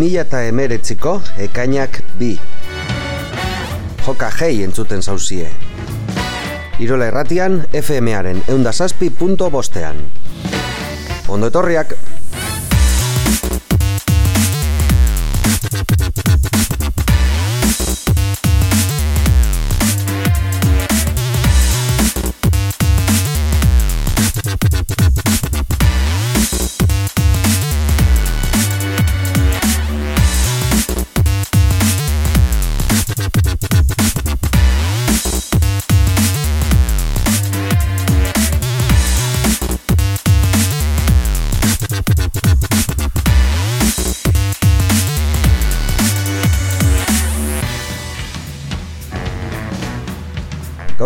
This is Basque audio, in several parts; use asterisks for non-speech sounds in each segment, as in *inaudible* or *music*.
2000 eta emeretziko ekainak bi. Joka jei entzuten zauzie. Irola erratian, FM-aren eundasazpi.bostean. Ondo etorriak!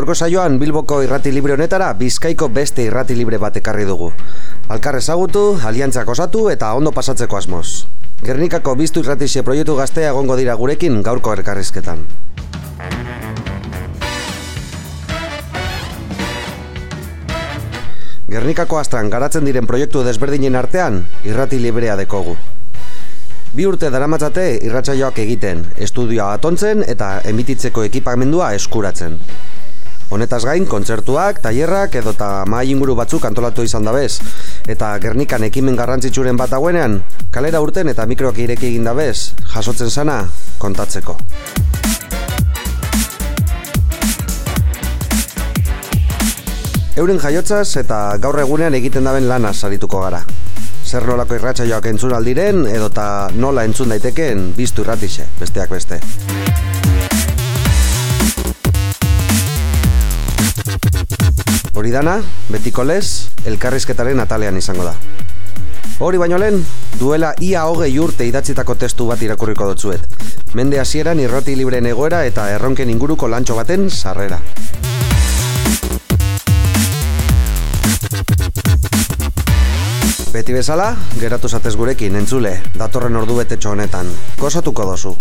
Gaurko saioan Bilboko irrati libre honetara Bizkaiko beste irrati libre bat ekarri dugu. Alkar ezagutu, aliantzak osatu eta ondo pasatzeko asmoz. Gernikako biztu irratixe proiektu gaztea egongo dira gurekin gaurko erkarrizketan. Gernikako astran garatzen diren proiektu desberdinen artean irrati librea dekogu. Bi urte daramatzate irratsaioak egiten, estudioa atontzen eta emititzeko ekipamendua eskuratzen. Honetaz gain, kontzertuak, tailerrak edo eta mai inguru batzuk antolatu izan dabez. Eta Gernikan ekimen garrantzitsuren bat dagoenean, kalera urten eta mikroak ireki egin dabez, jasotzen sana, kontatzeko. Euren jaiotzaz eta gaur egunean egiten daben lana sarituko gara. Zer nolako irratsaioak entzun aldiren edo eta nola entzun daitekeen biztu irratixe, besteak beste. Hori dana, betiko lez, elkarrizketaren atalean izango da. Hori baino lehen, duela ia hogei urte idatzitako testu bat irakurriko dutzuet. Mende hasieran irrati libreen egoera eta erronken inguruko lantxo baten sarrera. Beti bezala, geratu zatez gurekin, entzule, datorren ordu betetxo honetan. Kosatuko dozu.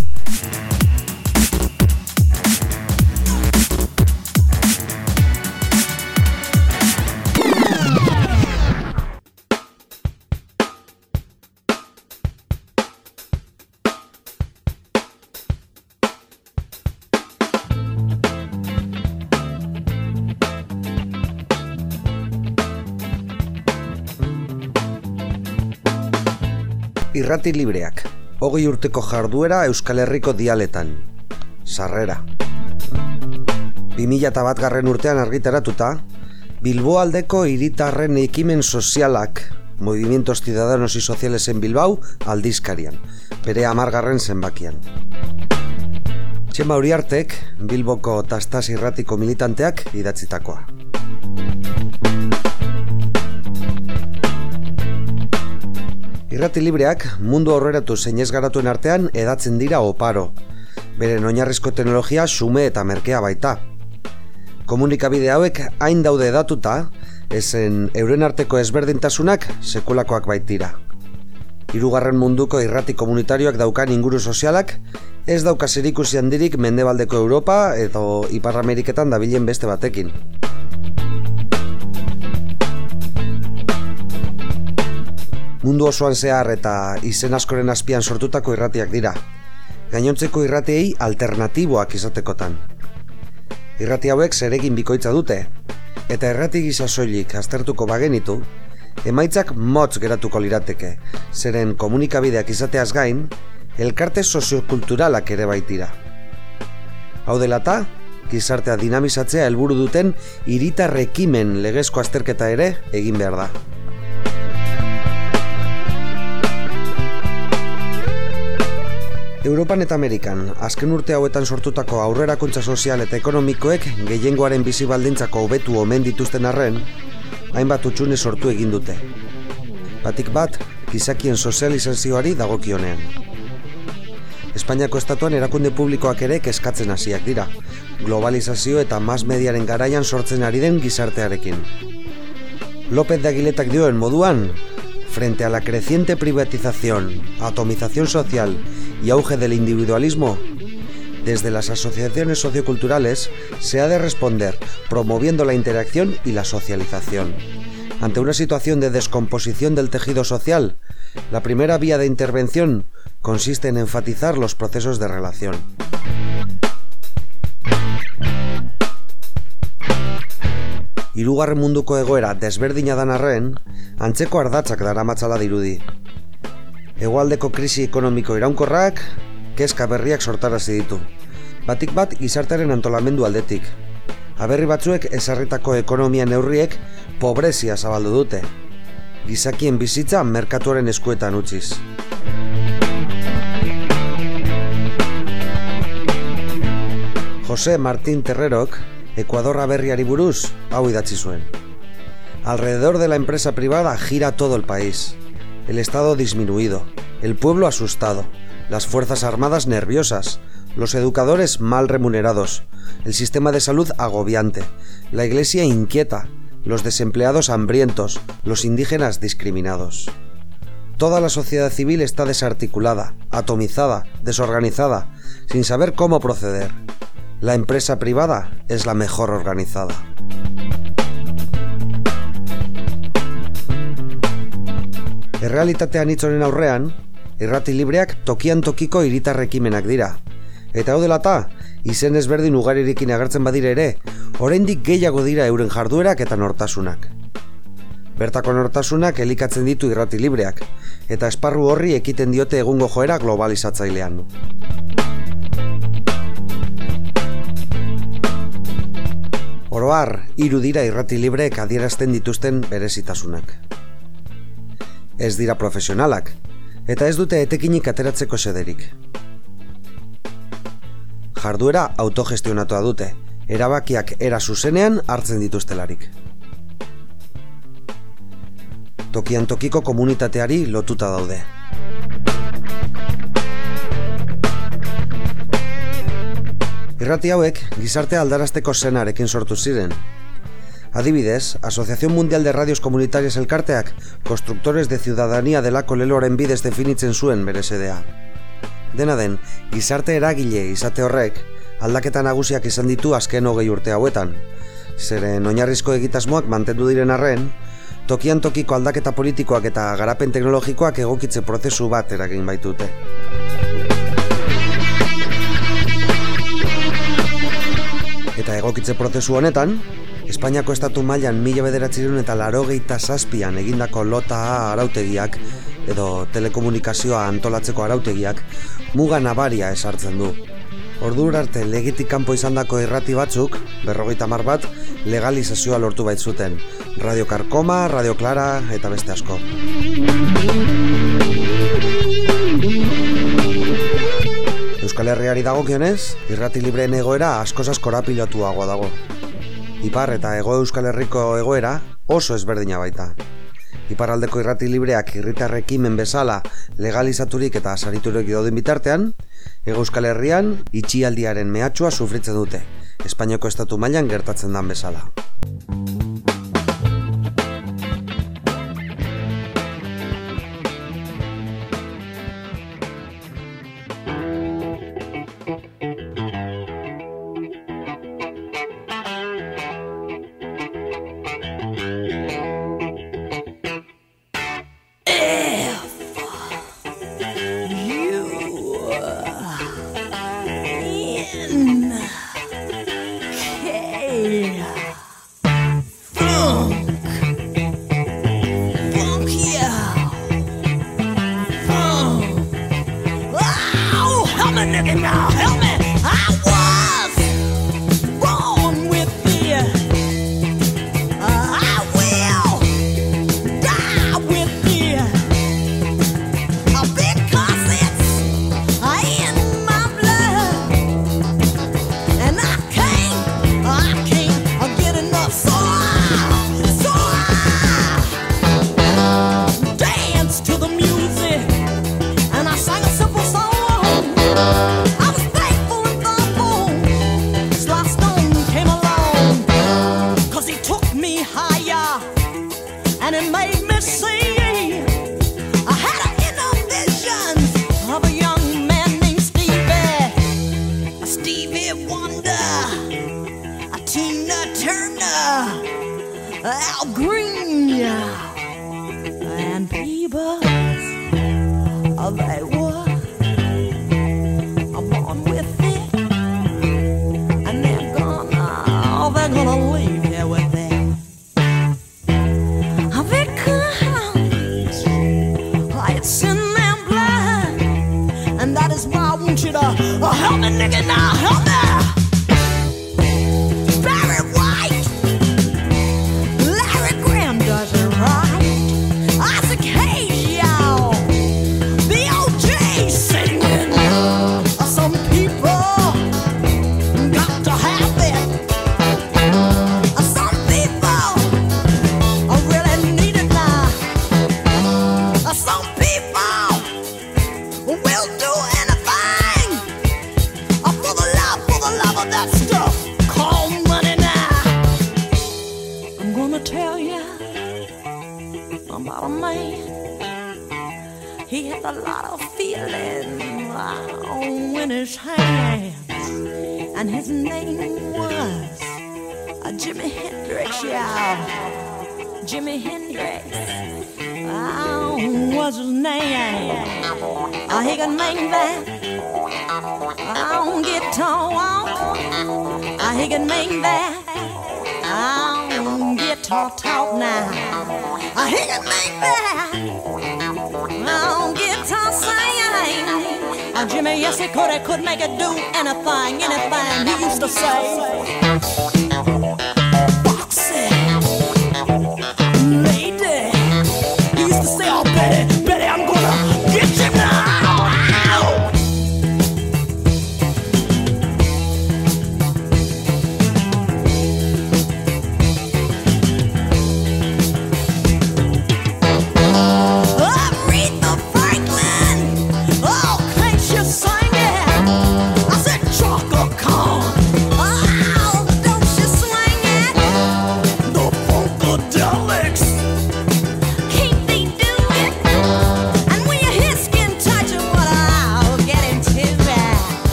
Irrati libreak, hogei urteko jarduera Euskal Herriko dialetan. Sarrera. 2000 bat garren urtean argitaratuta, Bilbo aldeko hiritarren ekimen sozialak, Movimientos Ciudadanos y Sociales en Bilbao, aldizkarian, bere amargarren zenbakian. Txema Uriartek, Bilboko tastas irratiko militanteak idatzitakoa. Irrati libreak mundu aurreratu zeinez garatuen artean edatzen dira oparo. Beren oinarrizko teknologia sume eta merkea baita. Komunikabide hauek hain daude edatuta, ezen euren arteko ezberdintasunak sekulakoak baitira. Hirugarren munduko irrati komunitarioak daukan inguru sozialak, ez dauka zerikusi handirik mendebaldeko Europa edo Ipar Ameriketan dabilen beste batekin. Mundu osoan zehar eta izen askoren azpian sortutako irratiak dira. Gainontzeko irratiei alternatiboak izatekotan. Irrati hauek zeregin bikoitza dute, eta errati gisa soilik aztertuko bagenitu, emaitzak motz geratuko lirateke, zeren komunikabideak izateaz gain, elkarte soziokulturalak ere baitira. Hau delata, gizartea dinamizatzea helburu duten hiritarrekimen legezko azterketa ere egin behar da. Europan eta Amerikan, azken urte hauetan sortutako aurrerakuntza sozial eta ekonomikoek gehiengoaren bizi baldintzako hobetu omen dituzten arren, hainbat utxune sortu egin dute. Batik bat, gizakien sozializazioari dagokionean. Espainiako estatuan erakunde publikoak ere kezkatzen hasiak dira, globalizazio eta mas mediaren garaian sortzen ari den gizartearekin. López de Aguiletak dioen moduan, frente a la creciente privatización, atomización social y auge del individualismo, desde las asociaciones socioculturales se ha de responder promoviendo la interacción y la socialización. Ante una situación de descomposición del tejido social, la primera vía de intervención consiste en enfatizar los procesos de relación. Hirugarren munduko egoera desberdina dan arren, antzeko ardatzak. Egoaldeko krisi ekonomiko iraunkorrak, kezka berriak sortarazi ditu. Batik bat izartaren antolamendu aldetik. Aberri batzuek ezarritako ekonomia neurriek pobrezia zabaldu dute. Gizakien bizitza merkatuaren eskuetan utziz. Jose Martín Terrerok, Ecuadorra berriari buruz, hau idatzi zuen. Alrededor de la empresa privada gira todo el país. El Estado disminuido, el pueblo asustado, las Fuerzas Armadas nerviosas, los educadores mal remunerados, el sistema de salud agobiante, la Iglesia inquieta, los desempleados hambrientos, los indígenas discriminados. Toda la sociedad civil está desarticulada, atomizada, desorganizada, sin saber cómo proceder. La empresa privada es la mejor organizada. Errealitatean hitzoren aurrean, irrati libreak tokian tokiko hiritarrekimenak dira. Eta hau dela ta, izen ezberdin ugaririkin agertzen badire ere, oraindik gehiago dira euren jarduerak eta nortasunak. Bertako nortasunak elikatzen ditu irrati libreak, eta esparru horri ekiten diote egungo joera globalizatzailean. Oroar, hiru dira irrati libreek adierazten dituzten berezitasunak ez dira profesionalak, eta ez dute etekinik ateratzeko sederik. Jarduera autogestionatua dute, erabakiak era zuzenean hartzen dituztelarik. Tokian tokiko komunitateari lotuta daude. Irrati hauek gizarte aldarazteko zenarekin sortu ziren, Adibidez, Asociación Mundial de Radios Comunitarias Elkarteak, Constructores de Ciudadanía delako leloaren bidez definitzen zuen bere sedea. Dena den, gizarte eragile izate horrek, aldaketa nagusiak izan ditu azken hogei urte hauetan. Zeren oinarrizko egitasmoak mantendu diren arren, tokian tokiko aldaketa politikoak eta garapen teknologikoak egokitze prozesu bat eragin baitute. Eta egokitze prozesu honetan, Espainiako estatu mailan mila bederatzireun eta larogeita zazpian egindako lota arautegiak edo telekomunikazioa antolatzeko arautegiak muga nabaria esartzen du. Ordur arte legitik kanpo izandako irrati batzuk, berrogeita mar bat, legalizazioa lortu baitzuten. Radio Karkoma, Radio Clara eta beste asko. Euskal Herriari dagokionez, irrati libreen egoera askoz askora pilotuagoa dago. Ipar eta Ego Euskal Herriko egoera oso ezberdina baita. Iparraldeko irrati libreak irritarrekimen bezala legalizaturik eta sariturek daudin bitartean, Ego Euskal Herrian itxialdiaren mehatxua sufritzen dute, Espainiako estatu mailan gertatzen dan bezala. Make that on guitar. Uh, he can make that on guitar talk now. He can make that on guitar sing. Uh, Jimmy, yes, he could. He could make it do anything, anything. He used to say,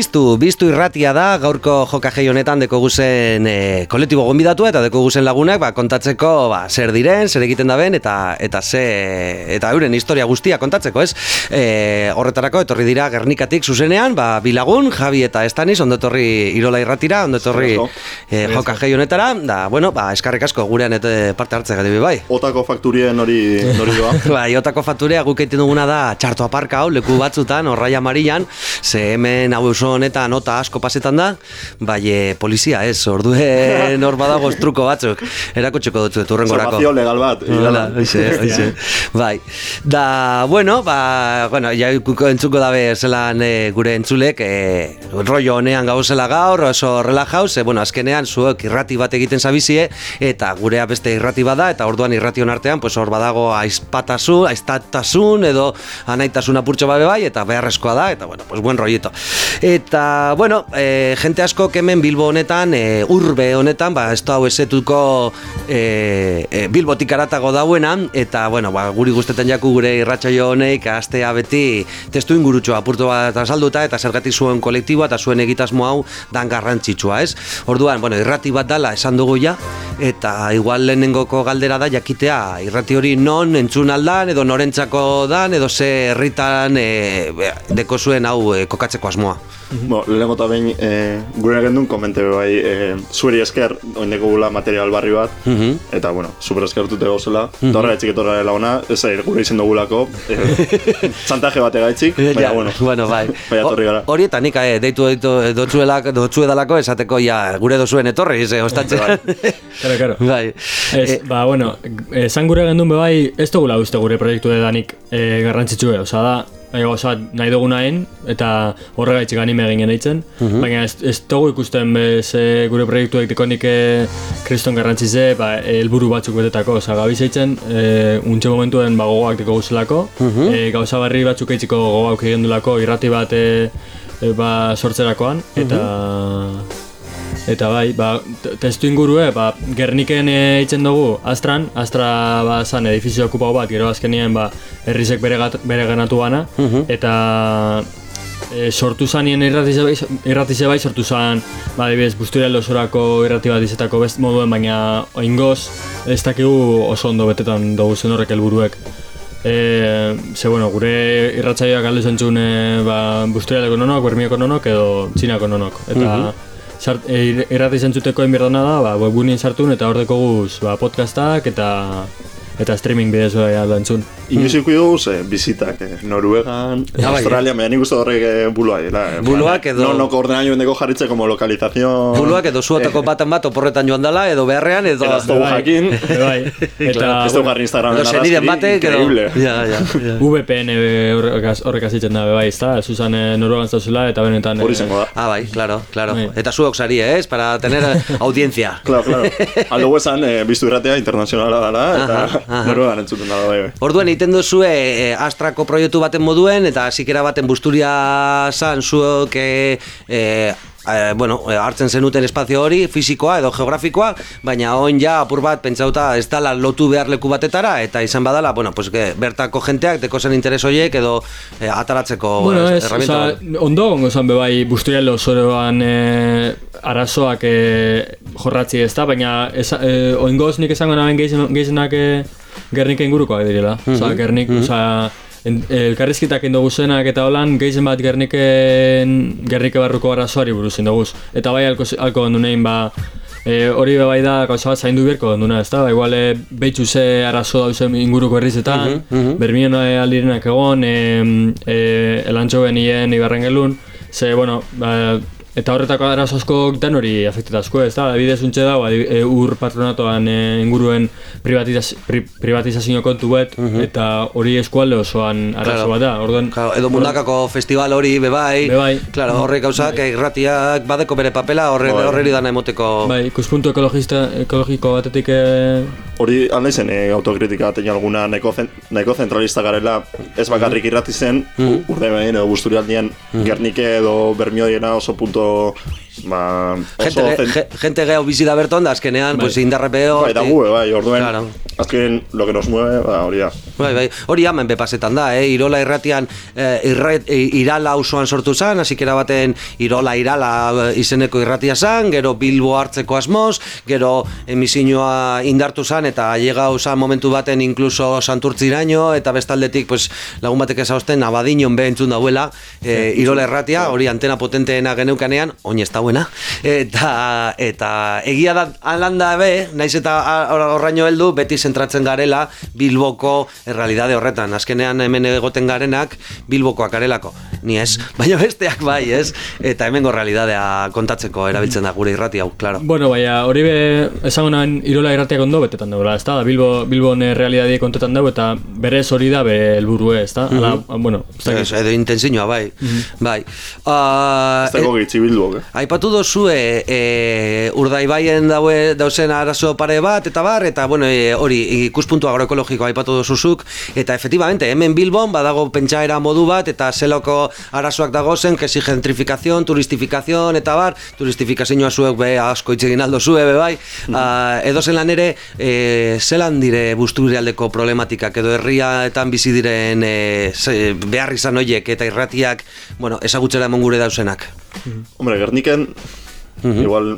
Biztu, biztu irratia da, gaurko jokajei honetan deko guzen e, kolektibo gonbidatua eta deko guzen lagunak ba, kontatzeko ba, zer diren, zer egiten daben eta eta ze, eta euren historia guztia kontatzeko, ez? E, horretarako etorri dira Gernikatik zuzenean, ba, bilagun, Javi eta Estaniz, ondotorri Irola irratira, ondotorri e, jokajei honetara, da, bueno, ba, eskarrik asko gurean eta parte hartzea gati bai. Otako fakturien hori hori doa. *laughs* Ba, iotako fakturea guk egiten duguna da txarto aparka hau, leku batzutan, horraia marian, ze hemen hau honetan nota asko pasetan da, bai e, polizia ez, orduen hor badago *laughs* truko batzuk, erakutsiko dutzu turrengorako. Informazio legal bat. Hala, hoxe, hoxe. Bai. Da, bueno, ba, bueno, ja entzuko dabe zelan e, gure entzulek, e, rollo honean gauzela gaur, oso relajau, ze, bueno, azkenean zuek irrati bat egiten zabizie, eta gurea beste irrati bada, eta orduan irration artean, pues hor badago aizpatasun, aiztatasun, edo anaitasun apurtxo babe bai, eta beharrezkoa da, eta, bueno, pues buen rollito. Eta, bueno, e, jente asko hemen Bilbo honetan, e, urbe honetan, ba, ez da hau esetuko e, e, Bilbotik aratago dauena, eta, bueno, ba, guri guztetan jaku gure irratsaio honek, astea beti testu ingurutxoa apurtu bat azalduta, eta zergatik zuen kolektiboa eta zuen egitasmo hau dan garrantzitsua, ez? Orduan, bueno, irrati bat dala esan dugu ja, eta igual lehenengoko galdera da jakitea irrati hori non entzun aldan, edo norentzako dan, edo ze herritan e, deko zuen hau e, kokatzeko asmoa. Bo, lehenengo eta behin, e, gure gendun komente bai, e, zueri esker, oindeko gula material barri bat, eta, bueno, super eskertute gauzela, eta horrela etxik etorra dela ona, ez aire gure izen dugulako, *laughs* e, txantaje bate gaitzik, baina, Ja, bueno, bueno, bai. *laughs* Baina etorri gara. Hori eta nik eh, deitu deitu dotzuelak dotzuedalako esateko ja gure dozuen etorri, ze ostatzean. *laughs* Claro, claro. bai. Ez, Eh, ba, bueno, esan gure gendun bai, ez dugula uste gure proiektu edanik e, garrantzitsue, oza da, e, oza, nahi dugunaen, eta horregaitzik anime egin geneitzen, baina ez, ez dugu ikusten bez e, gure proiektuek dekonik e, kriston garrantzize, ba, helburu batzuk betetako, oza, gabizeitzen, e, untxe momentuen ba, gogoak deko guzelako, e, gauza barri batzuk eitziko gogoak egin irrati bat e, e, ba, sortzerakoan, eta... Eta bai, ba, te- testu ingurue, ba, Gerniken e, itzen dugu Astran, Astra ba, zan edifizio okupau bat, gero azkenien ba, herrizek bere, gat, bere ganatu bana, eta e, sortu zanien irratize bai, irratize bai sortu zan, ba, adibidez, Busturial osorako irrati bat izetako best moduen, baina oingoz ez dakigu oso ondo betetan dugu zen horrek helburuek. E, ze bueno, gure irratzaioak alde zentzun e, ba, Busturialeko nonok, Bermioko nonok edo Txinako nonok. Eta sart, e, ir- irrati zentzuteko inberdana da, ba, webgunien sartun eta hor dekoguz ba, podcastak eta eta streaming bidez bai alda entzun. Inoiz ikusi dugu, ze, bizitak, eh, Noruegan, bai, Australia, baina nik uste horrek eh, buloa dela. eh, Buloak edo- No, no, ordenaino endeko jarritze como lokalizazion... Buruak edo zuotako baten bat oporretan joan dala, edo beharrean, edo... *laughs* Eta ez dugu Bai, jakin. bai. Eta Ez dugu jarri Instagramen Edo seniden batek, edo... increíble. *laughs* Ja, ja, ja. VPN e, horrekaz, horrekaz itzen da, bai, ezta? Zuzan e, Noruegan zauzela eta benetan... Hori e, izango da. Ah, bai, claro, claro. Bai. Eta zuok sari, ez? Para tener eh, *laughs* audiencia. Claro, claro. Aldo esan, eh, biztu irratea internazionala dela, eta. Noruegan entzuten da, bai, bai. Orduan egiten duzue e, Astrako proiektu baten moduen eta zikera baten busturia zan zuok e, e, e, bueno, e, hartzen zenuten espazio hori, fisikoa edo geografikoa, baina oin ja apur bat pentsauta ez dala lotu behar leku batetara eta izan badala, bueno, pues, que, bertako jenteak deko zen interes horiek edo e, ataratzeko Bueno, ez, oza, ondo gongo zan bebai Busturial osoroan e, arazoak e, jorratzi ez da, baina e, oingoz nik esango naben geizen, geizenak e, Gernika ingurukoak direla. Oza, Gernik, oza, en- elkarrizketak indogu zenak eta holan geizen bat Gerniken, Gernike barruko arazoari buruz indoguz. Eta bai alko, alko ondunein ba, E, hori be bai da gauza bat zaindu beharko duna, ez da? Ba, igual e, behitxu ze arazo dauzen inguruko herrizetan, Bermien e, aldirenak egon, e, e, elantxo benien ibarren gelun, ze, bueno, ba, eta horretako arazo asko dan hori afektetazko, ez da? Adibidez untxe da, ba, e, ur patronatoan e, inguruen privatizaz, pri, privatizazio kontu bet, eta hori eskualde osoan arazo Claro. bat da, orduan... Claro, edo mundakako festival hori bebai, Bebai. claro, horrek gauzak irratiak badeko bere papela horre, Bai. horreri dana emoteko Bai, ikuspuntu ekologista, ekologiko batetik e, Hori alda izen e, autokritika baten alguna nahiko, zen, nahiko zentralista garela ez bakarrik irrati zen, Mm. urde behin edo busturialdian Gernike edo Bermiodiena oso punto ba, oso Gente, zen- gente bizi da berton, da azkenean, Bai. pues indarrepeo... Bai, da gu, bai, orduen, Claro. azken lo que nos mueve, ba, hori da. Bai, bai, hori hemen bepasetan da, eh? Irola irratian eh, irret, eh, irala auzoan sortu zan, hasikera baten Irola irala eh, izeneko irratia zan, gero Bilbo hartzeko asmoz, gero emisioa indartu zan, eta llegau zan momentu baten inkluso santurtziraino, eta bestaldetik pues, lagun batek ezauzten abadinon be entzun dauela, eh, Irola irratia, hori antena potenteena geneukanean, oin ez dauena, eta, eta egia da alanda be, naiz eta horraino heldu, beti zentratzen garela Bilboko errealidade horretan. Azkenean hemen egoten garenak Bilbokoak garelako. Ni ez, *laughs* baina besteak bai, ez? Eta hemengo realidadea kontatzeko erabiltzen da gure irrati hau, claro. Bueno, baina hori be, esango nahen Irola irratiak ondo betetan dagoela, ez da? Bilbo, Bilbon eh, realidadie kontetan dago eta berez hori da be helburue, ez da? Ala, bueno, ez dakit. Ez, edo intensinua, bai. Bai. Uh, Ez dago gitzi bilduok, eh? Aipatu dozue e, urdaibaien daue, dauzen arazo pare bat eta bar eta bueno, e, hori ikuspuntu agroekologiko aipatu dozuzuk eta efectivamente hemen Bilbon badago pentsaera modu bat eta zeloko arazoak dagozen kesi gentrificación, turistificación eta bar turistifikazioa zuek be asko hitz egin aldo zue be bai Ah, edo zelan ere e, zelan dire busturialdeko problematikak edo herriaetan bizi diren e, ze- behar izan hoiek eta irratiak bueno, ezagutzera emon gure Hombre, Gerniken, igual,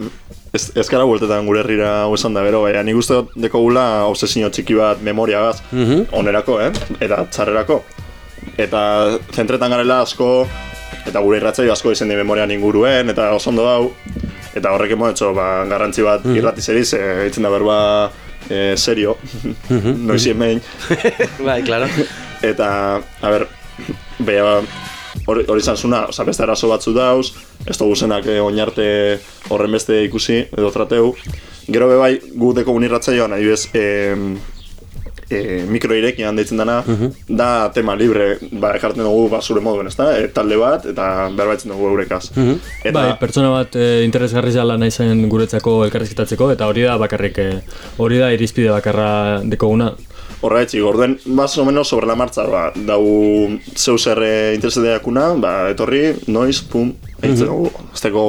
ez, ez gara bueltetan gure herrira hau esan da gero, baina nik uste dut dekogula obsesio txiki bat memoriagaz, onerako, eh? Eta txarrerako. Eta zentretan garela asko eta gure irratzaio asko izen di memorian inguruen, eta oso ondo dau, eta horrek emo ba, garrantzi bat irrati zeriz, e, eitzen da berba e, serio, *laughs* noizien behin, *laughs* bai, claro. eta, a ber, beha, hori hori izan zuna, oza, beste arazo batzu dauz, ez dugu zenak eh, oinarte horren beste ikusi, edo trateu. Gero be bai, gu deko unirratzaioan, nahi bez, e, mikroirekian deitzen dana, da tema libre, ba, ekartzen dugu ba, zure moduen, ezta? E, talde bat, eta berbaitzen dugu eurekaz. Eta, Bai, pertsona bat e, interesgarri zala nahi zen guretzako elkarrizketatzeko, eta hori da bakarrik, e, hori da irizpide bakarra dekoguna. Horretxik, orden, más o menos sobre la marcha, ba, dau zeu zer interesedeakuna, ba, etorri, noiz, pum, eitzen dugu, ez gu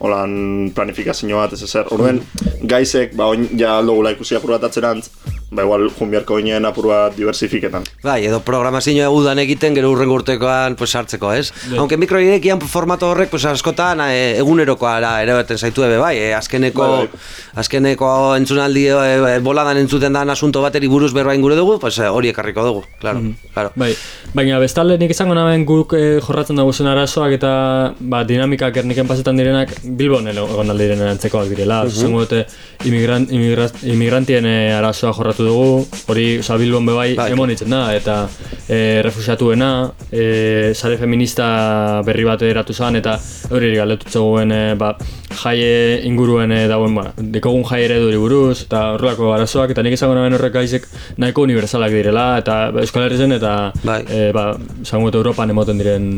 holan planifikazio bat, ez ezer. Orden, gaizek, ba, oin, ja aldogula ikusi apur bat atzerantz, ba, igual, junbiarko oinen apur bat diversifiketan. Bai, edo programazioa udan egiten gero urrengo urtekoan pues, sartzeko, ez? Aunque mikroirekian formato horrek pues, askotan e, egunerokoa erabaten zaitu ebe, bai, e, azkeneko, Bai, bai. azkeneko entzunaldi e, boladan entzuten dan asunto bateri buruz berbain gure dugu, pues, hori ekarriko dugu, claro, claro. Bai, baina bestalde nik izango naben guk e, jorratzen dugu zen arazoak eta ba, dinamikak erniken pasetan direnak Bilbon egon alde diren antzekoak direla. Uh -huh. dute imigran, imigraz, imigrantien e, arazoa jorratu dugu, hori oza, Bilbon bebai Bai. emon itzen da, eta e, refusiatuena, e, sare feminista berri bat eratu zen, eta hori galetutzegoen e, ba, jaie inguruen e, dauen, ba, dekogun jai ereduri buruz, eta horrelako arazoak, eta nik izango naben horrek gaizek nahiko universalak direla, eta ba, Euskal Herrizen, eta Bai. e, ba, zango eta Europan emoten diren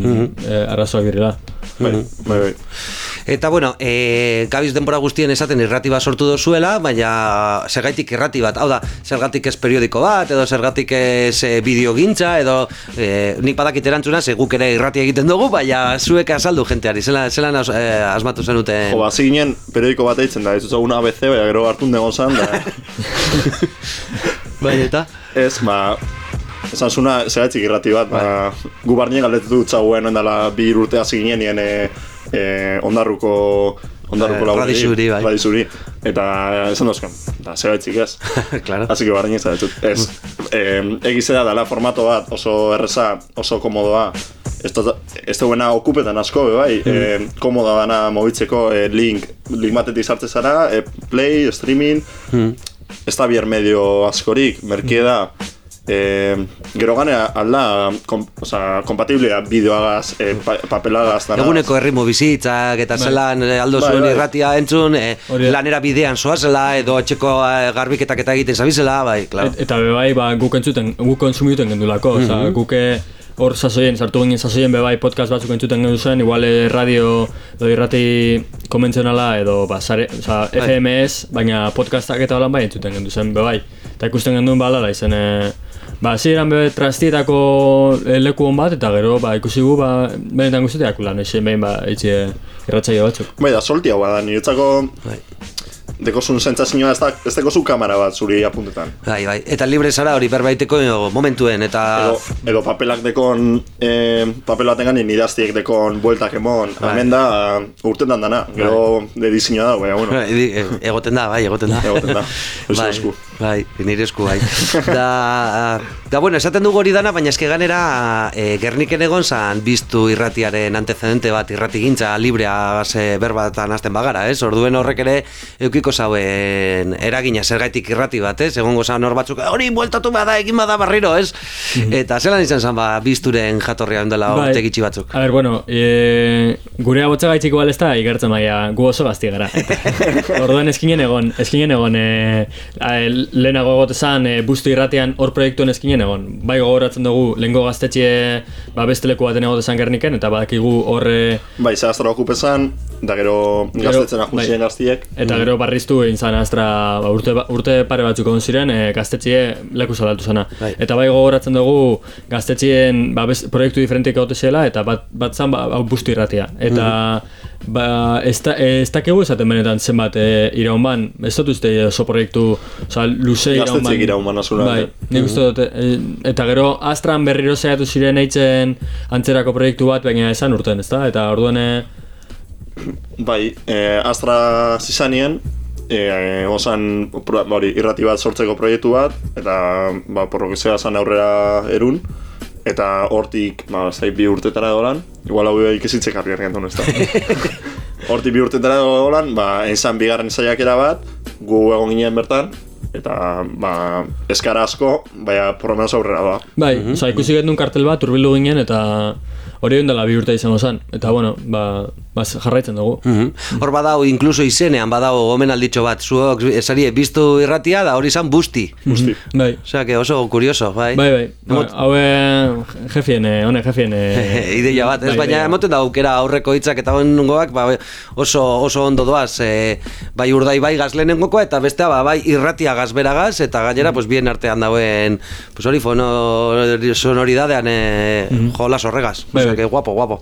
e, arazoak direla. Bai, bai, bai. Eta bueno, e, gabiz denbora guztien esaten irrati bat sortu dozuela, baina zergaitik irrati bat, hau da, zergatik ez periodiko bat, edo zergatik ez e, bideogintza, edo e, nik badakit erantzuna, ze guk ere irrati egiten dugu, baina zuek azaldu jenteari, zelan, zelan as, e, asmatu zenuten. Jo, ba, hasi ginen periodiko bat eitzen da, ez dut ABC, baina gero hartun degon zan, da, *laughs* Bai, eta? ez, ba, esan zuna, zeraitzik irrati bat, ba, gu barnien galdetu dut txauen, ondala bi urte hasi ginen nien e, e, ondarruko, ondarruko Eh, laburri, Radizuri, bai. Radizuri, eta esan dozkan, da, zeraitzik ez. *laughs* claro. Así que barnien zaitut, ez, eh, egize da dela formato bat oso erreza, oso komodoa, da, ez da okupetan asko, bai, eh, komoda dana mobitzeko eh, link, link batetik sartze zara, eh, play, streaming, ez da bier medio askorik, merkie da, eh, gero gane alda, kom, oza, kompatiblea bideoagaz, eh, pa, papelagaz, danaz. Eguneko erritmo bizitzak eta zelan eh, aldo Bai, zuen bai. irratia entzun, e, lanera bidean zoazela, edo etxeko garbiketak eta egiten zabizela, bai, claro. Et, eta be bai, ba, guk entzuten, guk konsumituten gendulako, mm -hmm. guk eh, hor sasoien, sartu ginen sasoien be bai podcast batzuk entzuten gendu zen, igual radio edo irrati konbentzionala edo ba, sare, oza, FMS, baina podcastak eta holan bai entzuten gendu zen be bai. Eta ikusten genduen ba alala izen, eh, ba, ziren be trastietako eh, leku hon bat, eta gero ba, ikusi gu, ba, benetan guztietak lan, eixen behin ba, eitxe irratzaio batzuk. Bai, da, solti hau da, niretzako Bai. dekozun sentsazioa ez da, ez dekozu kamera bat zuri apuntetan. Bai, bai. Eta libre zara hori berbaiteko eh, momentuen, eta... Edo, edo papelak dekon, eh, papel baten ganin idaztiek dekon bueltak emon, Bai. hemen da urtetan dana, gero de diseinua da, baina, bueno, *laughs* Bai, e- egoten da, bai, egoten da. egoten da, *laughs* bai, esku. bai, nire esku, bai. da, da, bueno, esaten dugu hori dana, baina eske ganera e, Gerniken egon zan biztu irratiaren antecedente bat, irrati gintza, librea ze berbatan hasten bagara, ez? Orduen horrek ere eukiko zauen eragina zergaitik irrati bat, ez? Egongo zan hor batzuk, hori bueltatu bada, egin bada barriro, ez? Eta zelan izan zan ba, bizturen jatorria dela Bai. urte gitxi batzuk. A ber, bueno, e, gure abotza gaitxik igual ez da, igertzen baina gu oso gazti gara. *laughs* Orduan eskinen egon, eskinen egon, e, a, lehenago egote zan, e, bustu irratean hor proiektuen eskinen egon. Bai gogoratzen dugu, lehengo gaztetxe ba, beste leku baten egote zan gerniken, eta badakigu horre, Bai, zehaztara okupezan, da gero gaztetzen ajusien bai. gaztiek. eta gero barriztu egin zan astra, ba, urte, ba- urte pare batzuk egon ziren, e, gaztetxie leku zalatu zana. Bai. Eta bai gogoratzen dugu gaztetxien ba, best, proiektu diferentik egote zela, eta bat, bat zan ba, hau bustu irratia. Eta ba, ez, da, ez dakigu esaten benetan zenbat e, iraun ban, ez dut uste oso proiektu, oza, luze iraun ban. Iraun ban azura. Bai, nik uste dut, e, eta gero Astran berriro saiatu ziren eitzen antzerako proiektu bat, baina esan urten, ezta? Eta orduan Bai, eh, Astra zizanien, eh, osan hori irrati bat sortzeko proiektu bat, eta ba, porrokizea zan aurrera erun, eta hortik, ba, zai, bi urtetara dolan, igual hau ikesitzek harri ergen ez da. *laughs* hortik bi urtetara dolan, ba, enzan bigarren saiakera bat, gu egon ginen bertan, eta, ba, eskara asko, baina, por lo menos aurrera da. Bai, oza, ikusi gendun kartel bat, urbildu ginen, eta hori egin dela bi urte izango zen. Eta, bueno, ba, ba jarraitzen dugu. Mhm. Hor badao, inkluso izenean badao gomen alditxo bat, zuok esarie biztu irratia da hori izan busti. Busti. Bai. Osea, que oso kurioso, bai. Bai, bai. Ba, Emot- Haue jefien, eh, hone jefien... eh, *laughs* ideia bat, ez bai, baina ideia. emoten da aukera aurreko hitzak eta ongoak ba, oso, oso ondo doaz e, bai urdai bai gaz lehenengokoa eta bestea ba, bai irratia gazberagaz eta gainera pues, bien artean dauen pues, hori fono, sonoridadean e, jolas horregaz Bai, bai. Que guapo, guapo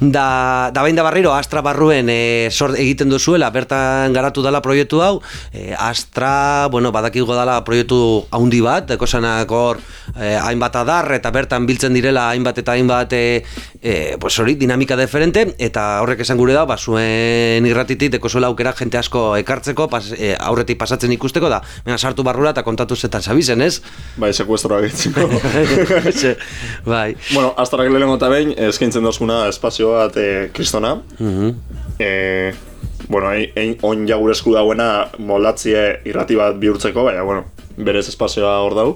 da, da bain da barriro Astra barruen e, sort, egiten duzuela bertan garatu dala proiektu hau e, Astra, bueno, badakigo dala proiektu haundi bat, ekosanak hor e, hainbat adar eta bertan biltzen direla hainbat eta hainbat e, e, pues hori, dinamika diferente eta horrek esan gure da, ba, zuen irratitik deko zuela aukera jente asko ekartzeko pas, e, aurretik pasatzen ikusteko da Baina sartu barrura eta kontatu zetan zabizen, ez? Bai, sekuestroa gehitziko. *laughs* Ze, bai bueno, astarak lehenengo eta behin, eskaintzen dozkuna espazio bat e, kristona. e, bueno, ein, on ja gure esku dauena moldatzie irrati bat bihurtzeko, baina, bueno, berez espazioa hor dau.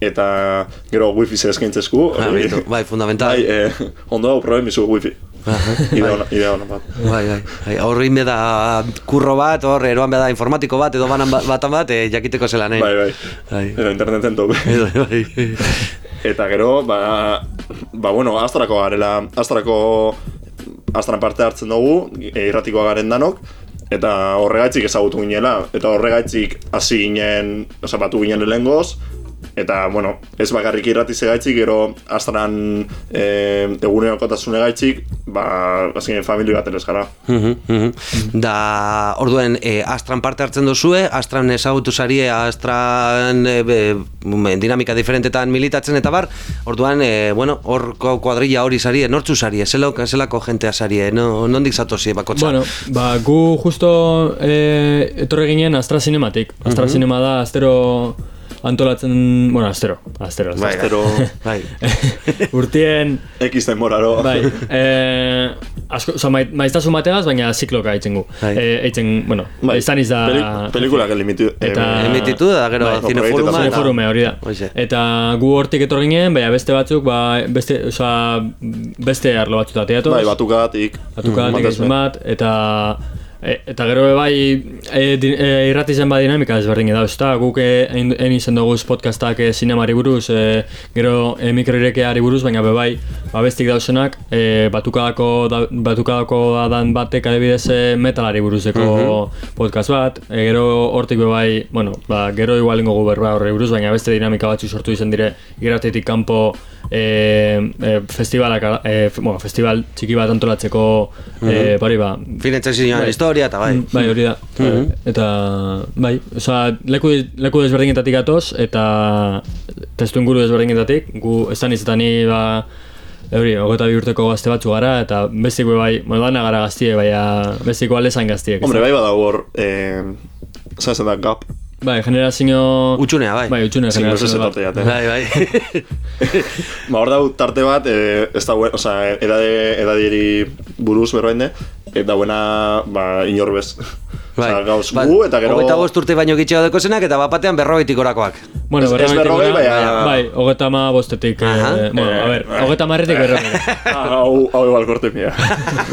Eta gero wifi ze eskaintzesku. Ah, hori- bitu, bai, fundamental. Bai, e, ondo hau proben bizu wifi. *laughs* Idea ona, idea ona bat. Bai, bai, bai. Horri da kurro bat, hor eroan beda informatiko bat, edo banan ba- batan bat, e, jakiteko zelan, eh? Bai, bai. Bai. Edo interneten tope. Bai, bai. Eta gero, ba, ba bueno, astarako garela, astarako astaran parte hartzen dugu, e, irratikoa garen danok, eta horregaitzik ezagutu ginela, eta horregaitzik hasi ginen, oza, batu ginen lehengoz, eta, bueno, ez bakarrik irrati gaitzik, gero astaran e, egunerokotasune gaitzik, ba, azkenean famili bat ez gara. Mhm, mhm. Da, orduen, e, Astran parte hartzen duzue, Astran ezagutu zarie, Astran e, be, dinamika diferentetan militatzen eta bar, orduan, e, bueno, hor kuadrilla hori zarie, nortzu zarie, zelako, zelako jentea zarie, no, nondik zatozie bakotza? Bueno, ba, gu justo eh, etorre ginen Astra Cinematik. Astra Cinema da, astero antolatzen, bueno, astero, astero, bai, Astero, bai. *laughs* urtien, X denboraro. bai, eh, asko, oza, mai, maiztasun bategaz, baina zikloka eitzen gu. Bai. Eh, eitzen, bueno, Bai, izan izan peli, pelikulak limitu. Eta- Emititu da, gero, Bai, zineforuma. proiektu Zure forume hori da. Hoxe. Eta gu hortik etor ginen, baina beste batzuk, ba, beste, oza, beste arlo batzuk teatuz. Bai, batukagatik. Atukatik batez izan be. bat, eta e, eta gero bai e, di, e, irrati zen bat dinamika ezberdin da, ezta? Guk e, egin egin izan dugu podcastak e, zinemari buruz, e, gero e, mikroirekeari buruz, baina be bai, ba bestik dauzenak, e, batukadako, da, batukadako dan batek adibidez e, metalari buruzeko podcast bat, e, gero hortik be bai, bueno, ba, gero igual ingo berba horri buruz, baina beste dinamika batzu sortu izan dire irratitik kanpo e, e, festivalak, e, bueno, festival txiki bat antolatzeko, e, bari ba, Finantzazioan historia, eta bai. Bai, hori da. Eta, bai, osea, leku, leku desberdinetatik atoz, eta testu inguru desberdinetatik, gu estan izetani, ba, Hori, hogeta bi urteko gazte batzu gara, eta bestik be bai, bueno, dana gara gaztie, baina bestik alezain gaztiek. Hombre, bai badago hor, eh, zazen da gap. Bai, generazio... Utxunea, bai. Bai, utxune Sin generazio bat. jate. Bai, bai. *laughs* Ba, hor dau tarte bat, eh, ez da, osea, edade, edadieri buruz berroende, eta buena, ba, inorbez. Bai. Osea, gauz Ba, gu, eta gero... Hogeita bost urte baino gitxeo deko zenak, eta bapatean berrogeitik orakoak. Bueno, Ez- ez berrogei, gora, baina- Bai, hogeta ma bostetik. Eh, bueno, a ver, hogeta marretik berrogei. Ah, hau, hau igual korte mia.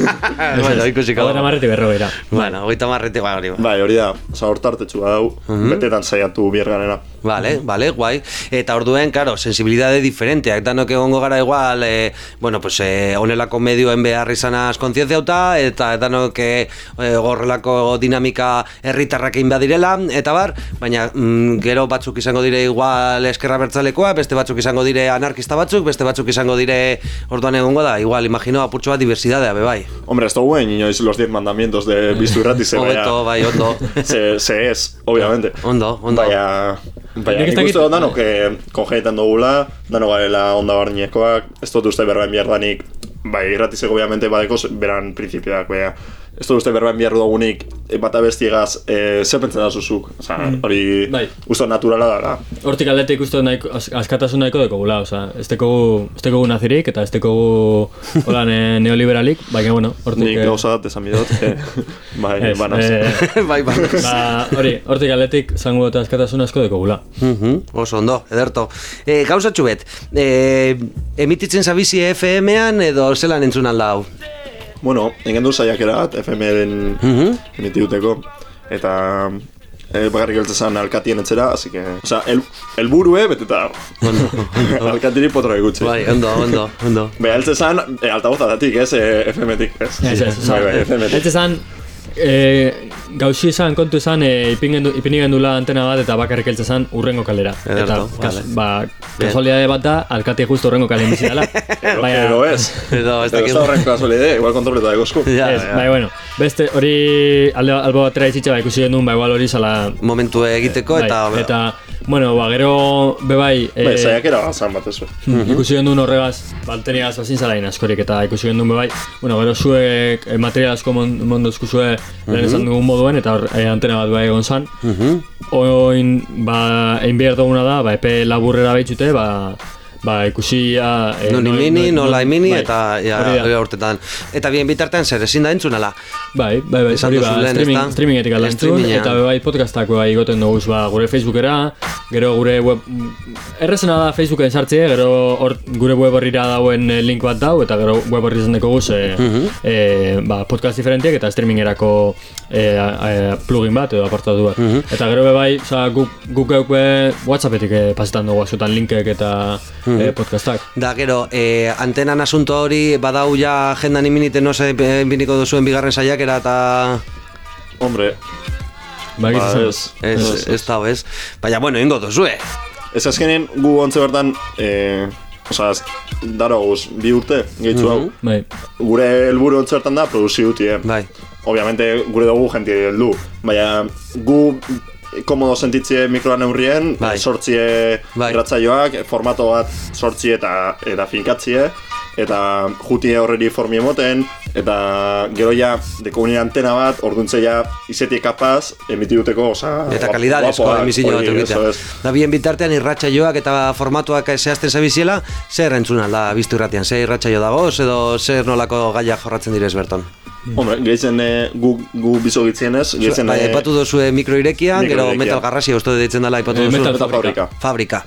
*laughs* bueno, ikusiko. Hogeta marretik berrogeira. Bueno, hogeita marretik, bai, hori. bai, hori da, oza, hor tartetxu dau, betetan saiatu bierganera. Vale, vale, guai. Eta orduen, claro, sensibilidade diferenteak. Danok egongo gara igual, eh, bueno, pues eh, onelako medioen behar izanaz kontzientzia auta, eta danok eh, gorrelako dinamika herritarrak egin badirela, eta bar, baina mm, gero batzuk izango dire igual eskerra bertzalekoa, beste batzuk izango dire anarkista batzuk, beste batzuk izango dire orduan egongo da, igual, imagino apurtxo bat diversidadea, be bai. Hombre, esto buen, inoiz los 10 mandamientos de *laughs* Bistu Irrati se Hobeto, bai, ondo. *laughs* Se, se es, obviamente. Ondo, ondo. Baina, baina Nik ez uste dut danok eh, konjeetan dugula, dano garela onda barniekoak, ez dut uste berrain biardanik, bai, irratizeko obviamente badeko beran principioak, baina ez dut uste berbain behar dugunik bata bestiegaz e, zer pentsa da zuzuk. Osa, hori Bai. uste naturala dara. Hortik dut nahiko, az- askatasun nahiko deko gula, oza, ez dekogu, ez dekogu nazirik eta ez dekogu holan eh, neoliberalik, baina, bueno, hortik... Nik eh, gauza bat esan bidot, e, *laughs* bai, ez, banaz. eh, *laughs* bai, bai. ba, hori, hortik aldetik zango dut askatasun asko deko gula. Mhm, oso ondo, ederto. E, gauzatxu bet, e, emititzen zabizi FM-an edo zelan entzun alda hau? Bueno, engen du saiakera bat, FM-en Mhm. emitituteko, eta e, bakarrik heltzen zen alkatien etxera, así que, osea, el, elburue beteta dago. *laughs* Alkatiri potro egutzi. Bai, ondo, ondo, ondo. Be, heltzen zen, e, altavozatik, ez, e, FM-tik, ez. Ez, ez, Bai, bai, FM-tik. Ez esan, e, gauzi esan, kontu esan, e, du, ipini gendula antena bat eta bakarrik heltzen zan urrengo kalera. Ederto, eta, kas, vale. ba, kasualidade bat da, alkate justo urrengo kalean bizi dela. *laughs* Edo, edo ez. Edo, ez Edo da horren kasualidade, igual kontroleta egosku. Ja, ez, bai, bueno, beste hori albo batera itzitza ba, ikusi genuen, ba, igual hori zala... Momentu egiteko eta... bai, eta, bueno, ba, gero, bebai... Bai, saiakera bat zan bat ez. Mm Ikusi genuen horregaz, balteniagaz bazin zalain askorik, eta ikusi genuen bebai, bueno, gero zuek eh, material asko mon- mondozku zue lehen esan dugun moduen, eta hor, eh, antena bat bai egon zan. Mhm. Oin, ba, egin behar duguna da, ba, epe laburrera baitxute, ba, ba, ikusi... Ja, eh, Non noi- imini, noi- nola imini, bai, eta ja, hori da. hori urtetan. Eta bien bitartean zer, ezin da entzunala. Bai, bai, bai, hori ba, streaming, streamingetik alantzun, Streamingean. eta bai podcastak bai igoten dugu ba, gure Facebookera, gero gure web... Errezena da Facebooken sartzie, gero hor gure web horrira dauen eh, link bat dau, eta gero web horri izan deko guz, Mhm. eh, ba, podcast diferentiak eta streamingerako eh, eh, plugin bat edo apartatu bat. Mhm. Eta gero be bai, oza, guk, guk geuk be Whatsappetik eh, pasetan dugu askotan linkek eta Mhm. eh, podcastak. Da, gero, e, antenan asunto hori badau ja agendan iminite no se biniko duzuen bigarren saiakera eta Hombre, Ba, ba, ez. ez, ez da, ez. Baina, bueno, ingo duzue. Ez azkenen gu ontze bertan, e, osea, ez- daro guz, bi urte, gehitzu hau. Bai, Gure helburu ontze bertan da, produzio dutie. Bai. Obviamente, gure dugu jenti heldu. Baina, gu komodo sentitzie mikroan neurrien, Bai. sortzie Bai. irratzaioak, formato bat sortzie eta, eta finkatzie, eta jutie horreri formi emoten, eta gero ja, deko unien antena bat, orduntze ja, izetik kapaz, emitiduteko, oza... Eta kalidadezko emisioa bat egitea. Da bien bitartean irratsaioak eta formatuak zehazten zabiziela, zer entzun alda biztu irratian, zer irratsaio dago, edo zer nolako gaia jorratzen direz berton. Hombre, gehitzen eh, gu, gu bizo gitzienez, gehitzen... Bai, eh, aipatu duzue mikro irekian, Mikro gero metal garrasia uste deitzen dela aipatu duzu. Metal Metal fabrika. Fabrika.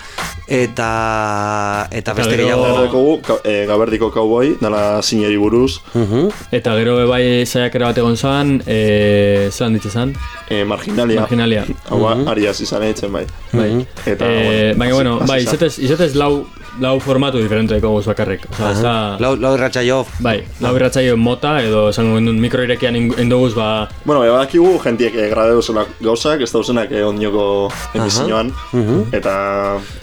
Eta, eta beste gero- gehiago. Gaberdiko, ka- eh, gaberdiko cowboy, dala sineri buruz, Mhm. Eta gero bai saiakera bat egon zan, eh, zelan ditze zan? eh, marginalia. Marginalia. Hau, ariaz izan eitzen bai. Bai. Eta, eh, bueno, baina, bueno, bai, izetez, izetez lau, lau formatu diferente deko guz bakarrik. Osa, ez da... Lau, lau irratsaio Bai, lau irratzaio mota, edo esango gendun mikroirekian indoguz, ba... Bueno, eba dakigu jentiek eh, grade duzela gauzak, ez dauzenak eh, ondioko emizioan, eta,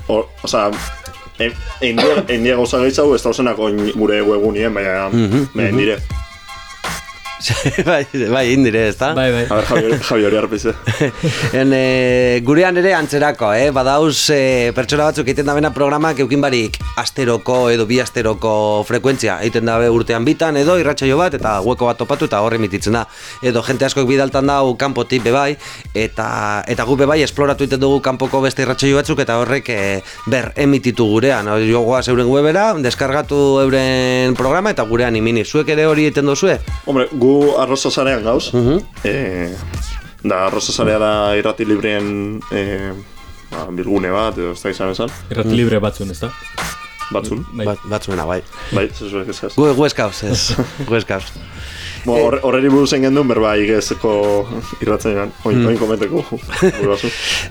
o, oza, e, egin die- egin die gauza gehiago ez dauzenak gure webunien, baina, baina dire. *laughs* bai, bai, indire, ezta? Bai, bai. A ver, Javier, Javier hori arpize. *laughs* En, e, gurean ere antzerako, eh? Badauz e, pertsona batzuk egiten dabena programak eukin barik asteroko edo bi asteroko frekuentzia egiten dabe urtean bitan edo irratsaio bat eta hueko bat topatu eta horre emititzen da. Edo jente askok bidaltan dau kanpotik bebai eta eta gu bebai esploratu egiten dugu kanpoko beste irratsaio batzuk eta horrek e, ber emititu gurean. Hori jogoaz euren webera, deskargatu euren programa eta gurean imini. Zuek ere hori egiten duzue? Hombre, gu arroza zarean gauz, eh, da arroza zarea da irrati libreen eh, ba, bilgune bat, edo ez da izan esan, Irrati libre batzun, ez da? batzun. Bai. Bat, batzuena, bai. Bai, zezuek ez ez. Gu, gu eskauz, ez. *laughs* gu eskauz. Bo, horre- horreri buruz egin gendun, berba igezeko irratzean, oin, oin komenteko. *laughs*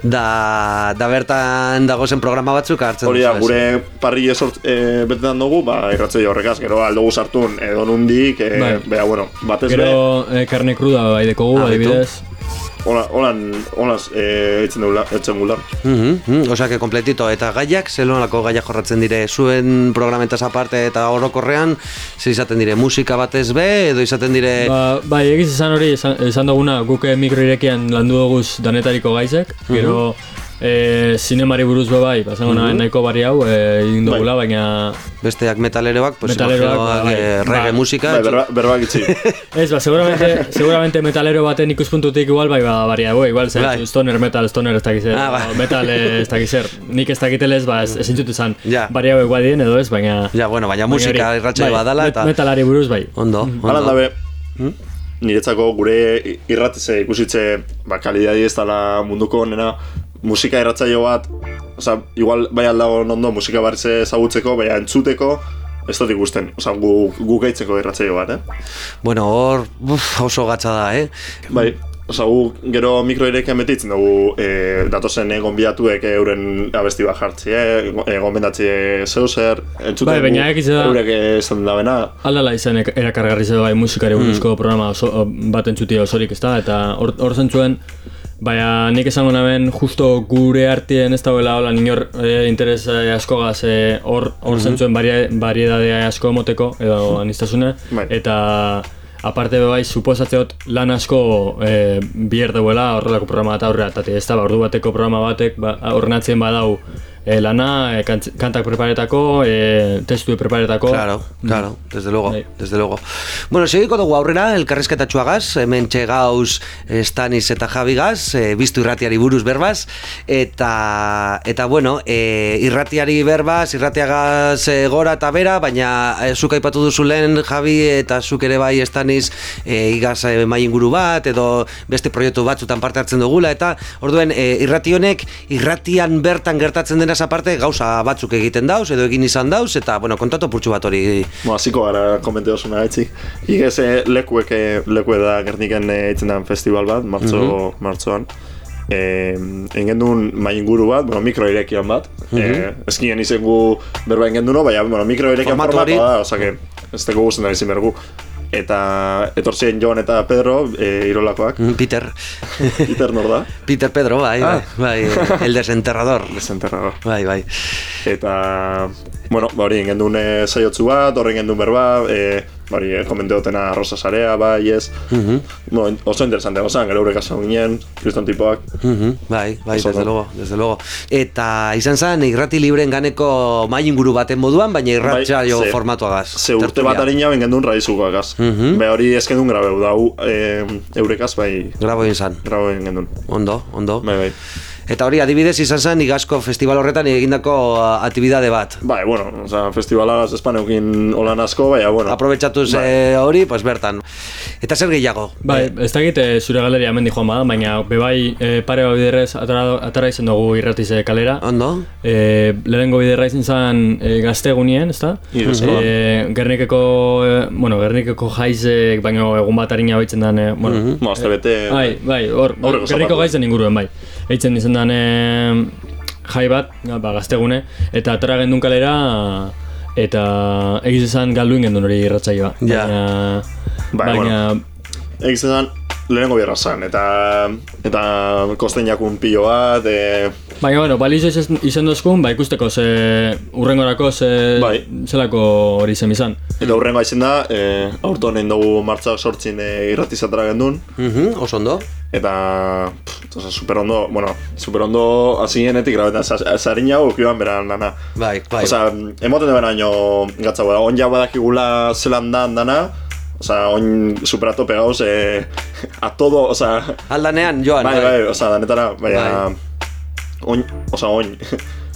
Da, da bertan dagozen programa batzuk hartzen Hori da, gure parri esort e, betetan dugu, ba, irratzei horrekaz, gero aldugu sartun edo nundik, e, Bai. bea, bueno, batez be, Gero eh, karne kruda bai dekogu, Ah, adibidez. Hola, holan, e, eitzen dugula, eitzen gula. Mhm, mhm, Osea, que kompletito. Eta gaiak, zelonako gaiak jorratzen dire, zuen programetaz aparte eta orokorrean, zer izaten dire, musika batez be, edo izaten dire... Ba, bai, egiz esan hori, esan, esan duguna, guk eh, mikroirekian landu duguz danetariko gaizek, gero e, zinemari buruz be bai, basango mm nahiko bari hau, e, egin dugula, baina... Besteak metaleroak, pues Metaleroak, bai, eh, bai. reggae Ba, musika. Bai, berba, berbak itxi. *laughs* Ez, ba, seguramente, *laughs* seguramente metalero baten ikuspuntutik igual, bai, ba, baria, bai, igual, zer, Bai. stoner, metal, stoner ez dakiz zer, Ah, bai. o metal ez *laughs* dakiz zer. Nik ez dakitelez, ba, ez, dut esan, Ja. baria igual dien edo ez, baina... Ja, bueno, baina baina musika irratsaio bai, badala eta Metalari buruz, bai. ondo, Hala ondo. dabe, niretzako gure irratize ikusitze, ba, kalidadi ez dela munduko onena, musika irratzaio bat, oza, igual bai aldago ondo musika barrize ezagutzeko, baina entzuteko, ez dut ikusten, oza, gu, gu gaitzeko irratzaio bat, eh? Bueno, hor uf, oso gatza da, eh? Bai, oza, gu gero mikro irekian betitzen dugu e, datozen egon biatuek euren abesti bat jartzi, eh? egon bendatzi zeu zer, entzuten Bai, baina egiz da- eurek esan da bena, Aldala izan erakargarri zeu bai musikari buruzko programa oso, bat entzutia osorik ez da, eta hor, hor zentzuen, Baina nik esango naben justo gure artien ez dagoela hola inor e, interes eh, askogaz hor hor zentzuen barie, variedadea asko emoteko edo anistasune Bai. eta aparte be bai suposatzeot lan asko e, bier duela horrelako programa bat aurrera eta ez da ba, ordu bateko programa batek ba, horrenatzen badau e, lana, e, kant, kantak preparetako, e, testu preparetako Claro, claro, desde luego, Bai. desde luego. Bueno, segiko dugu aurrera, elkarrizketatxuagaz, hemen txegauz, Stanis eta Javigaz, e, biztu irratiari buruz berbaz, eta, eta bueno, e, irratiari berbaz, irratiagaz e, gora eta bera, baina e, zuk aipatu duzu lehen, Javi, eta zuk ere bai Stanis e, igaz e, mai inguru bat, edo beste proiektu batzutan parte hartzen dugula, eta orduen e, irrati honek, irratian bertan gertatzen denaz aparte, gauza batzuk egiten dauz, edo egin izan dauz, eta, bueno, kontatu purtsu bat hori Bo, hasiko gara komente osuna etzi. Igez eh, lekuek, eh, lekue da Gerniken eh, eitzen den festival bat, martzo, martzoan. Eh, engen duen mai inguru bat, bueno, mikro irekian bat. eh, eskien izengu berba engen duno, baina bueno, mikro irekian Formatu da, osake, ez teko guztien da izin bergu. Eta etorzien Jon eta Pedro, eh, irolakoak. Mm, Peter. Peter nor da? *laughs* Peter Pedro, bai, Ah. bai, bai, el desenterrador. *laughs* Desenterrador. Bai, bai. Eta, bueno, ba hori, engen duen eh, saiotzu bat, horren engen duen berba, e, ba hori, eh, komenteotena Rosa Sarea, bai, ez. bueno, oso interesante, osan, gero eurek ginen, kriston tipoak. Mhm, bai, bai, Oso desde luego, desde luego. Eta izan zen irrati libren ganeko mai inguru baten moduan, baina irratsaio Bai, formatuagaz. Ze urte bat harina bengen duen raizukoakaz. Mhm. Be hori esken duen grabeu, dau, e, eurekaz, bai, Grabo egin zan. grabeu engen duen. Ondo, ondo. Bai, bai. Eta hori adibidez izan zen igazko festival horretan egindako uh, aktibidade bat. Bai, bueno, oza, festivalaz espaneukin holan asko, baina, bueno. Aprobetxatuz Bai. eh, hori, pues bertan. Eta zer gehiago? Bai, ez dakit eh, zure galeria hemen joan bada, baina bebai e, pare bat biderrez atara, atara izan dugu irratize kalera. Ondo? E, lehenengo biderra izan zen e, gaztegunien, ezta? E, Gernikeko, e, bueno, Gernikeko jaizek, baina egun bat harina baitzen den, e, bueno, Mo, azte bete... Bai, bai, hor, zapatu. gaitzen inguruen, bai. Eitzen izan den e, jai bat, ga- ba, gaztegune, eta atara gendun kalera, eta egiz esan galduin gendun hori irratzaioa. Ja. Baina, Bai, baina, Egiz esan, lehenengo bierra zan, eta, eta kosten jakun pilo bat, e, baina, bueno, balizo izan, izan dozkun, ba, ikusteko ze urrengorako ze, Bai. zelako hori zen izan. Eta hurrengo aizen da, e, aurto honen dugu martxak sortzin e, irratizatara gendun, Mhm, oso ondo. Eta pff, oza, super ondo, bueno, super ondo hasienetik grabetan, zarin jau ukioan beran dana. Bai, bai. Oza, emoten duen aino gatza bada, on ja badakigula zelan dan dana, Osa, oin superatope gauz, eh, a todo, osa, Aldanean, joan. bai, bai, osa, danetara, baina, oin, osa, oin,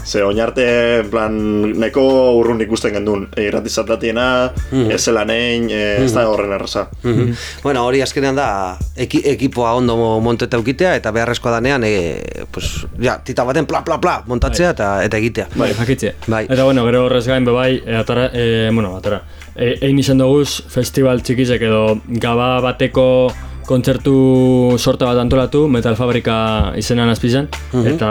ze oin arte, en plan, neko urrun ikusten gendun, e, irratizatatiena, Mhm. ez zelan egin, e, ez da horren erraza. Mhm. Bueno, hori azkenean da eki, ekipoa ondo monteta ukitea eta beharrezkoa danean e, pues, ja, tita baten pla pla pla montatzea eta eta egitea. Bai, jakitze. Bai. Eta bueno, gero horrez gain be bai, e, atara, e, bueno, atara. E, egin izan doguz festival txikizek edo gaba bateko kontzertu sorta bat antolatu, Metal Fabrika izenan azpizan, eta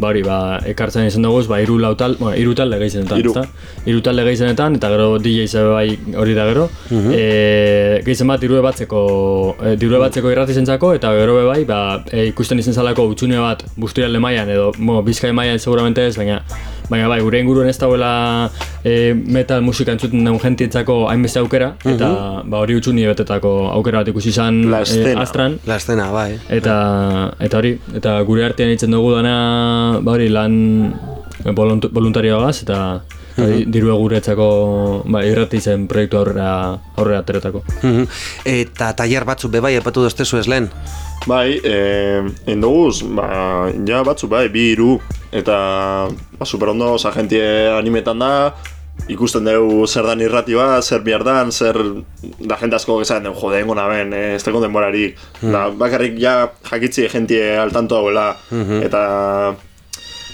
ba hori, ba, ekartzen izan doguz, ba, iru lautal, bueno, iru talde gehizenetan, Hiru. ezta? Iru talde gehizenetan, eta gero DJ ze bai hori da gero, e, gehizen bat dirue batzeko, e, dirue batzeko irratizentzako, eta gero be bai, ba, e, ikusten izen zalako utxune bat, bustialde mailan edo, bueno, bizkai mailan seguramente ez, baina baina bai, gure inguruen ez dagoela e, metal musika entzuten daun jentientzako hainbeste aukera, eta ba, hori utxu nire betetako aukera bat ikusi izan La escena. astran, La escena, bai. eta, eta hori, eta gure artean itzen dugu dana, ba hori, lan e, voluntarioagaz, eta hori, diru guretzako ba, irrati zen proiektu aurrera, aurrera ateretako. Mhm. Eta tailer batzuk bebai epatu doztezu ez lehen. Bai, eh, endoguz, ba, ja batzu bai, bi hiru eta ba, super ondo, oza, jentie animetan da, ikusten dugu zer dan irrati bat, zer bihar dan, zer da jente asko esaten dugu, jode, engo naben, eh, ez teko denborarik. Da, bakarrik ja jakitzi jentie altanto hauela, eta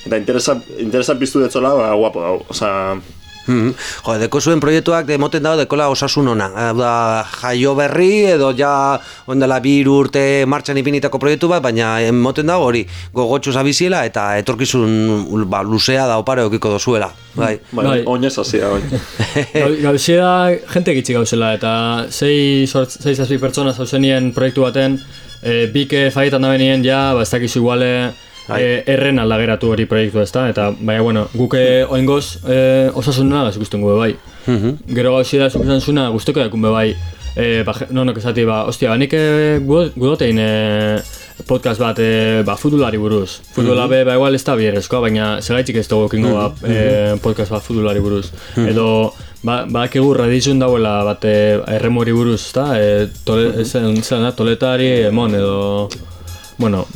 eta interesa, interesa piztu detzola, ba, guapo dau, oza, Mhm. Jo, deko zuen proiektuak demoten dago dekola osasun ona. Da, jaio berri edo ja ondela bi hiru urte martxan ipinitako proiektu bat, baina emoten dago hori gogotxu zabiziela eta etorkizun ba, luzea da opare okiko dozuela. Bai. bai, Bai. oinez hasia, bai. *laughs* Gau- Gauzia da jente gitxi gauzela eta sei, sort, sei zazpi pertsona zauzenien proiektu baten e, bike faietan da benien ja, ba, ez dakizu iguale e, erren aldageratu hori proiektu ezta? Eta baina bueno, guke oingoz e, osasunena gaz ikusten gube bai. Gero gauzia da zuk zuna guztoko dakun be bai e, ba, no, no, esati, ba, ostia, ba, nik e, gudo- gudotein e, podcast bat e, ba, futbolari buruz. Futbola be, ba, igual ez da bierezkoa, baina segaitzik ez dugu kingo ba, e, podcast bat futbolari buruz. Edo, ba, badakigu radizun dauela bat e, erremori buruz, ezta? E, tole, zen, zen, da, toletari, emon, edo... Bueno,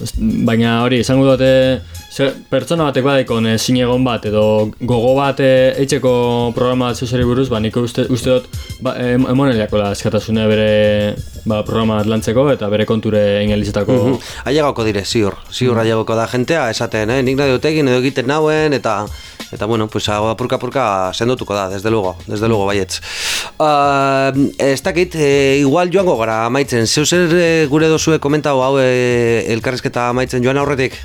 baina hori, esango dute ze, pertsona batek badaikon e, egon bat edo gogo bat e, eitzeko programa bat zeuseri buruz, ba, nik uste, uste dut ba, em, emoneliakola eskatasune bere ba, programa bat lantzeko eta bere konture ingelizetako Ailegako dire, ziur. Ziur ailegoko da jentea, esaten, eh? nik nahi dut egin edo egiten nauen, eta eta bueno, pues apurka apurka sendotuko da, desde luego, desde luego baietz. Uh, ez dakit, eh, igual joango gara amaitzen, zeu zer eh, gure dozue komentau hau eh, elkarrizketa amaitzen joan aurretik?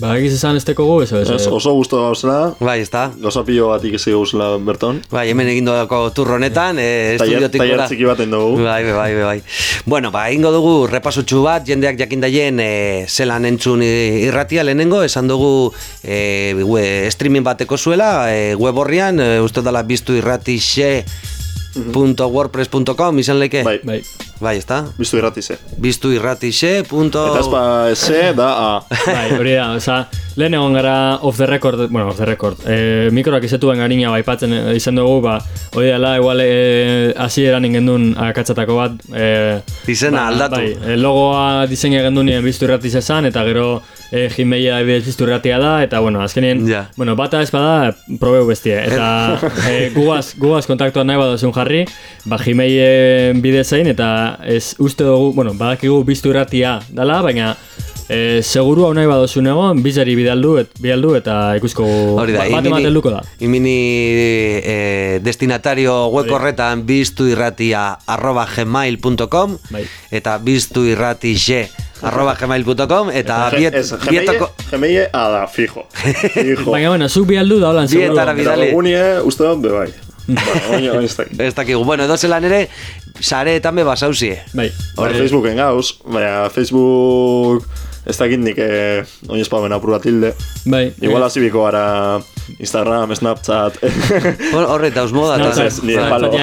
Ba, egiz esan ez tekogu, ez ez, Ez, oso gustu gauzela, Bai, ez da? gauza pilo bat ikisi gauzela berton. Bai, hemen egin dako turro honetan, eh, estudiotik tailer gora. txiki baten dugu. Bai, bai, bai, bai. Bueno, ba, ingo dugu repasutxu bat, jendeak jakindaien e, zelan entzun irratia lehenengo, esan dugu e, we, streaming bateko zuela, e, web horrian, e, uste dala biztu irrati xe .wordpress.com izan leike? Bai, bai. Bai, ez da? biztu irratize. Biztu irrati xe. Punto... Eta ez ba, S da A. *laughs* Bai, hori da, oza, lehen egon gara off the record, bueno, off the record, e, mikroak izetuen garina baipatzen eh, izan dugu, ba, hori dela, igual, e, hasi eran ingendun akatzatako bat, e, Izena aldatu. Bai, e, logoa diseina egendun nien biztu irratiz esan, eta gero e, Gmaila ebidez biztu irratia da, eta, bueno, azkenien, Ja. bueno, bata ez bada, probeu bestie, eta *laughs* e, gugaz, gugaz kontaktuan nahi badozun jarri, ba, Gmailen bidez zein, eta ez uste dugu, bueno, badakigu biztu irratia dala, baina e, seguru hau nahi badozun egon, bizari bidaldu, et, bidaldu eta ikusko Hori da, ba, bat helduko da. imini eh, destinatario web Hori. horretan biztu irratia arroba gmail.com Bai. eta biztu irrati xe arroba gmail.com eta biet, Ez, bietako... Gmaile A da, fijo. *laughs* Fijo. Baina, bueno, zuk bialdu da holan seguru. Bietara Eta bidali. webgunie, uste dut, bai. Bueno, ez dakigu, bueno, edo zelan ere, sareetan be basauzie. Bai, Hori. Facebooken gauz, baina Facebook ez dakit nik eh, oin espaben apur bat hilde. bai. Igual hasi biko gara Instagram, Snapchat. *laughs* Hor- Horre dauz moda.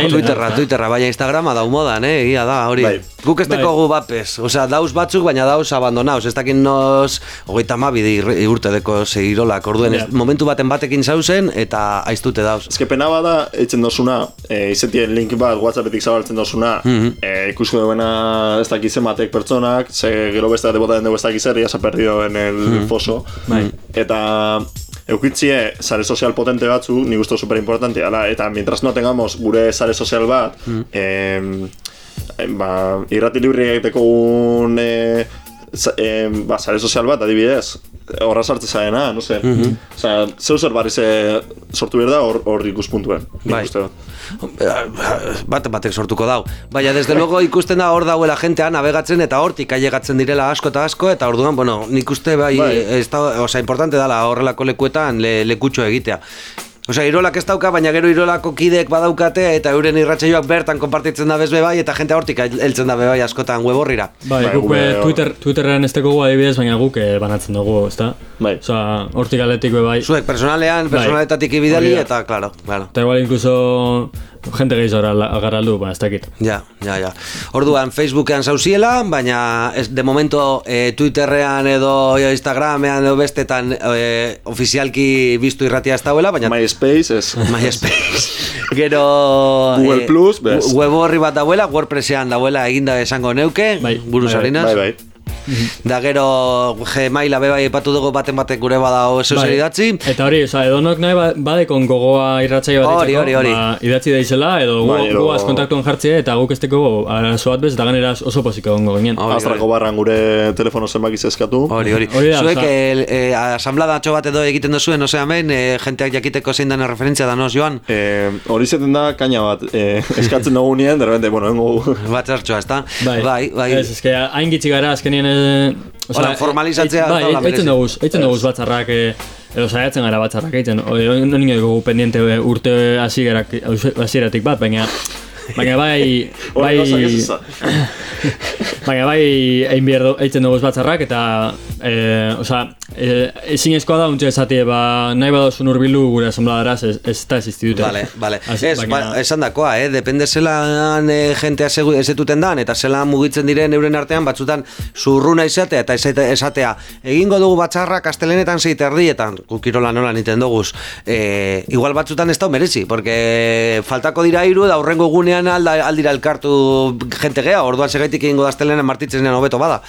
Twitterra, Twitterra, baina Instagrama dau modan, eh, egia da, hori. Bai. Guk ez Bai. dekogu bapes, osea, dauz batzuk, baina dauz abandonauz, ez dakin noz, hogeita mabi di urte deko zeirolak, orduen, ez- momentu baten batekin zauzen, eta aiztute dauz. Ez que pena bada, eitzen dozuna, e, izetien link bat Whatsappetik zabaltzen dozuna, e, ikusko duena ez dakiz ematek pertsonak, ze gero beste bat botaten dugu ez dakiz zer, ya se ha perdido en el foso. Bai. Eta eukitzie sare sozial potente batzu, nik uste super importante, ala, eta mientras no tengamos gure sare sozial bat, em, em, ba, irrati libri egiteko un, e, sa- em, ba, sare sozial bat, adibidez, horra sartze zaena, no sé. Osea, zeu zer barri ze sortu behar da hor, hor ikuspuntuen. Bai. uste dut. Bate batek sortuko dau. Baina, desde luego ikusten da hor dauela jentea navegatzen eta hortik ailegatzen direla asko eta asko, eta orduan, bueno, nik uste bai, Bai. ez da, osea, importante dala horrelako lekuetan le, lekutxo egitea. Osea, Irolak ez dauka, baina gero Irolako kidek badaukate eta euren irratsaioak bertan konpartitzen da bezbe bai eta jente hortik heltzen da bai askotan web horrira. Bai, Bai, guk eh, Twitter, Twitterren ez dugu adibidez, baina guk eh, banatzen dugu, ezta? Bai. Osa, hortik aletik bai. Zuek personalean, Bai. personaletatik ibidali eta, claro, claro. Eta igual incluso jente gehiago agarraldu, ba, ez dakit. Ja, ja, ja. Orduan Facebookean zauziela, baina ez, de momento e, Twitterrean edo Instagramean edo bestetan e, ofizialki biztu irratia ez dauela, baina MySpace ez. MySpace. *laughs* Gero Google Plus, bez. web horri bat dauela, WordPressean dauela eginda esango neuke, Bai, buruz bai, harinaz. Bai, bai. Da gero Gmaila be bai aipatu dugu baten batek gure badao eso Bai. idatzi. Eta hori, oza, edonok nahi ba- badekon gogoa irratsaio bat Hori, hori, hori. Ba, idatzi daizela, edo gu, Bai, edo- guaz kontaktuan jartzea, eta guk esteko arazo bat bez, eta ganera oso posiko gongo ginen. Hori, Astrako barran gure telefono zenbakiz eskatu. Hori, hori. Hori da, Zuek oza- eh, eh, asambladatxo bat edo egiten duzuen, osea hemen, eh, jenteak jakiteko zein den referentzia da noz, Joan? Eh, hori zeten da, kaina bat, eh, eskatzen dugu nien, derrepente, bueno, engo... Batzartxoa, ezta? Bai, bai. bai. Ez, eske, hain gitxi gara, azkenien... E, Hola, formalizatzea Bai, ez daula eitzen dugu, eitzen dugu batzarrak, e, edo saiatzen gara batzarrak eitzen. No nino dugu pendiente urte hasieratik bat, baina... Baina bai, *laughs* bai, *laughs* Baina bai egin behar du, eitzen dugu batzarrak, eta, e, oza, e, ezin ezkoa da, untxe esatie, ba, nahi badozun urbilu gure asambladaraz, ez, ez da existidute. Vale, vale. Az- Ez, baina- ba, esan dakoa, eh? depende zelan eh, jentea ezetuten dan, eta zelan mugitzen diren euren artean, batzutan zurruna izatea, eta esate- esatea, egingo dugu batzarrak astelenetan zeit erdietan, kukirola nola niten doguz, eh, igual batzutan ez da merezi, porque faltako dira hiru da aurrengo egunean alda, aldira elkartu jente gea, orduan segaitik egingo da astelenean martitzenean hobeto bada.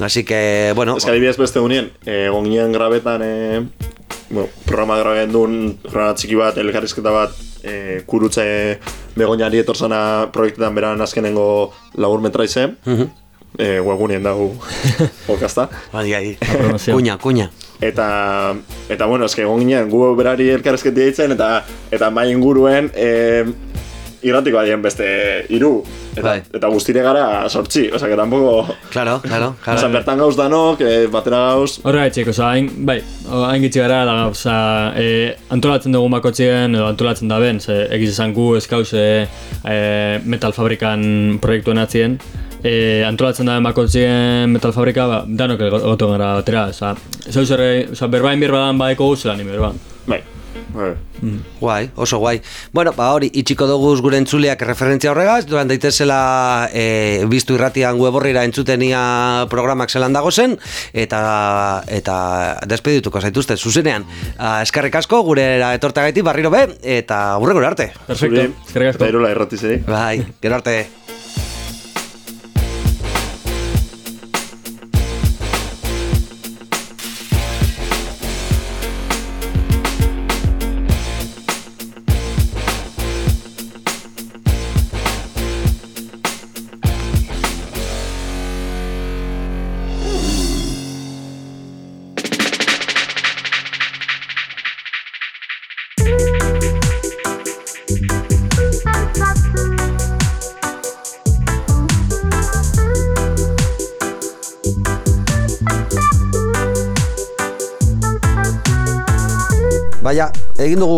Así que, bueno, Ez que adibidez beste unien, eh, egon ginen grabetan, eh, bueno, programa graben duen, programa txiki bat, elkarrizketa bat, eh, kurutze begoñari etorzana proiektetan beran azkenengo lagur metraize, eh, webgunien dago *laughs* podcasta. bai, ai, promozio. kuña, kuña. Eta, eta bueno, eske egon ginen, gu berari elkarrezketi ditzen, eta, eta mai inguruen, eh, irratiko adien beste hiru eta, Bai. eta guztire gara sortzi, osea, que tampoco... Claro, claro, claro. Osa, bertan gauz danok, eh, batera gauz, Horra etxeko, oza, hain, bai, hain gitxi gara, da, oza, e, antolatzen dugu makotzien, edo antolatzen da ben, ze, egiz esan gu eskauz e, e, metal fabrikan proiektuen atzien, e, antolatzen da makotzien metal fabrika, ba, danok egotu gara batera, oza, zeu zer, oza, berbain birbadan baeko guzela ni berban. bai, bai. Guai, oso guai. Bueno, ba hori, itxiko dugu gure entzuleak referentzia horregaz, duran daitezela e, biztu irratian web horrira entzutenia programak zelan dago zen, eta, eta despedituko zaituzte, zuzenean. Ah, eskerrik asko, gure etortagaitik barriro be, eta hurrengo arte. Perfecto, eskerrik asko. Eta irola erratizei. Bai, gero arte.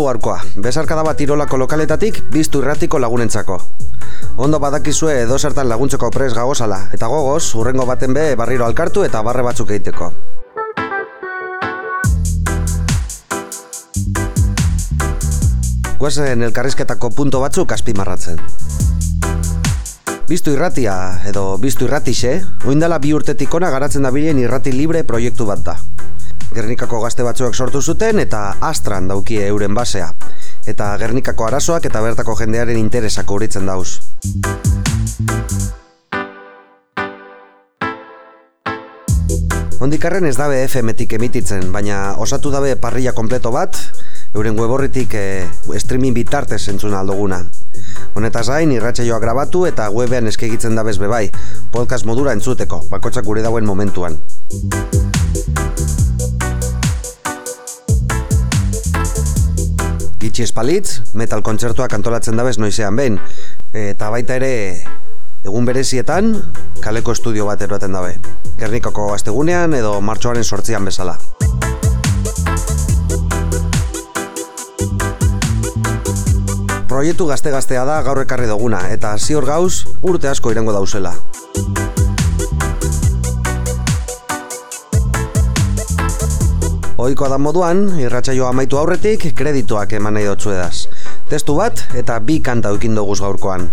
Gaurkoa. Besarkada bat irolako lokaletatik, biztu irratiko lagunentzako. Ondo badakizue edo zertan laguntzeko pres gagozala, eta gogoz, urrengo baten be barriro alkartu eta barre batzuk egiteko. Guazen elkarrizketako punto batzuk azpimarratzen. Biztu irratia, edo biztu irratixe, oindala bi urtetik ona garatzen dabilen irrati libre proiektu bat da. Gernikako gazte batzuek sortu zuten eta astran daukie euren basea. Eta Gernikako arazoak eta bertako jendearen interesak uritzen dauz. Ondikarren ez dabe FM-etik emititzen, baina osatu dabe parrilla kompleto bat, euren weborritik e, streaming bitartez entzun aldoguna. Honetaz gain, irratsaioak grabatu eta webean eskegitzen dabez bebai, podcast modura entzuteko, bakotsak gure dauen momentuan. Gitxi espalitz, metal kontzertuak antolatzen dabez noizean behin, eta baita ere egun berezietan kaleko estudio bat eroaten dabe. Gernikako astegunean edo martxoaren sortzian bezala. Proiektu gazte-gaztea da gaur ekarri duguna, eta zior gauz urte asko irango dauzela. Oikoa da moduan, irratsaio amaitu aurretik, kredituak eman nahi dotzu edaz. Testu bat eta bi kanta ukin doguz gaurkoan.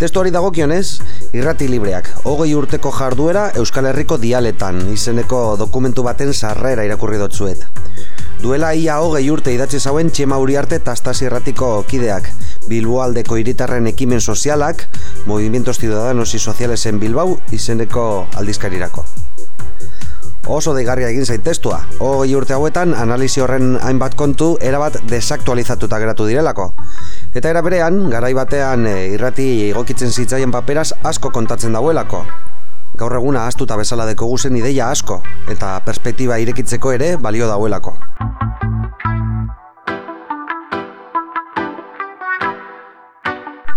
Testuari dagokionez, irrati libreak, hogei urteko jarduera Euskal Herriko dialetan, izeneko dokumentu baten sarrera irakurri dotzuet. Duela ia hogei urte idatzi zauen txema uriarte tastasi erratiko kideak, Bilboaldeko hiritarren ekimen sozialak, Movimientos Ciudadanos y Sociales en Bilbao izeneko aldizkarirako. Oso deigarria egin zait testua. Hogei urte hauetan analizi horren hainbat kontu erabat desaktualizatuta geratu direlako. Eta era berean, garai batean e, irrati egokitzen zitzaien paperaz asko kontatzen dauelako. Gaur eguna astuta bezala deko guzen ideia asko, eta perspektiba irekitzeko ere balio dauelako.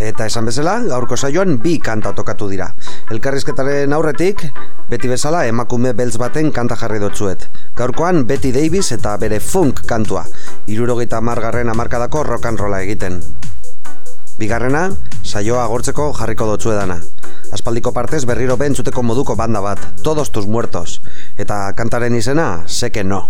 Eta esan bezala, gaurko saioan bi kanta tokatu dira. Elkarrizketaren aurretik, beti bezala emakume beltz baten kanta jarri dotzuet. Gaurkoan Betty Davis eta bere funk kantua, irurogeita margarren amarkadako rock and rolla egiten. Bigarrena, saioa agortzeko jarriko dotzu edana. Aspaldiko partez berriro bentzuteko moduko banda bat, todos tus muertos. Eta kantaren izena, seke no.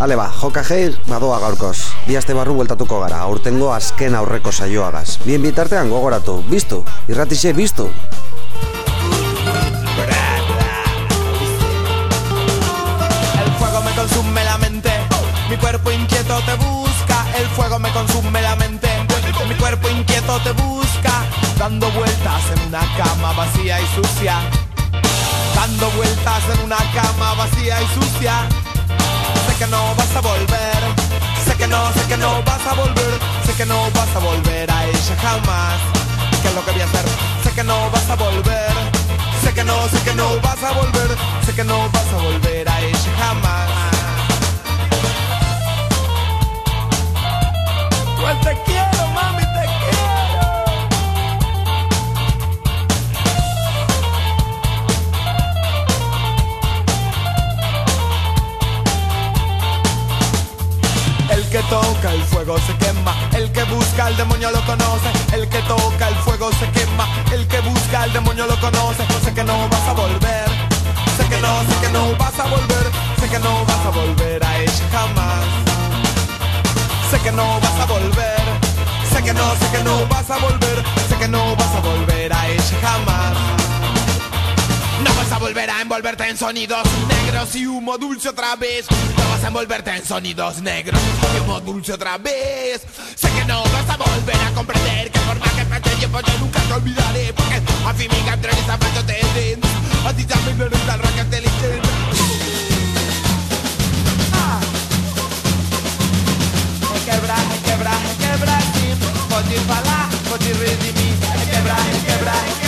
Ale ba, joka geir, badoa gaurkoz. Bi aste barru bueltatuko gara, aurtengo azken aurreko saioagaz. Bien bitartean gogoratu, biztu, irratixe biztu. El fuego me consume la mente, mi cuerpo inquieto te busca. El fuego me consume la mente, mi cuerpo inquieto te busca. Dando vueltas en una cama vacía y sucia. Dando vueltas en una cama vacía y sucia. Sé que no vas a volver. Sé que no, sé que no vas a volver. Sé que no vas a volver a ella jamás. ¿Qué es lo que voy a hacer? Sé que no vas a volver. Sé que no, sé que no vas a volver. Sé que no vas a volver a ella jamás. Pues te quiero, que toca el fuego se quema, el que busca al demonio lo conoce, el que toca el fuego se quema, el que busca al demonio lo conoce, sé que no vas a volver, sé que no, sé que no vas a volver, sé que no vas a volver a ella jamás, sé que no vas a volver, sé que no, sé que no vas a volver, sé que no vas a volver a ella jamás. Vas a volver a envolverte en sonidos negros y humo dulce otra vez. No vas a envolverte en sonidos negros y humo dulce otra vez. Sé que no vas a volver a comprender que por más que pase tiempo yo nunca te olvidaré. Porque a fin mi canción zapatos te den. A ti también me gusta el rock. Ah. E quebra, e quebra, e quebra, sim. Pode falar, pode redimir. E quebra, e quebra, e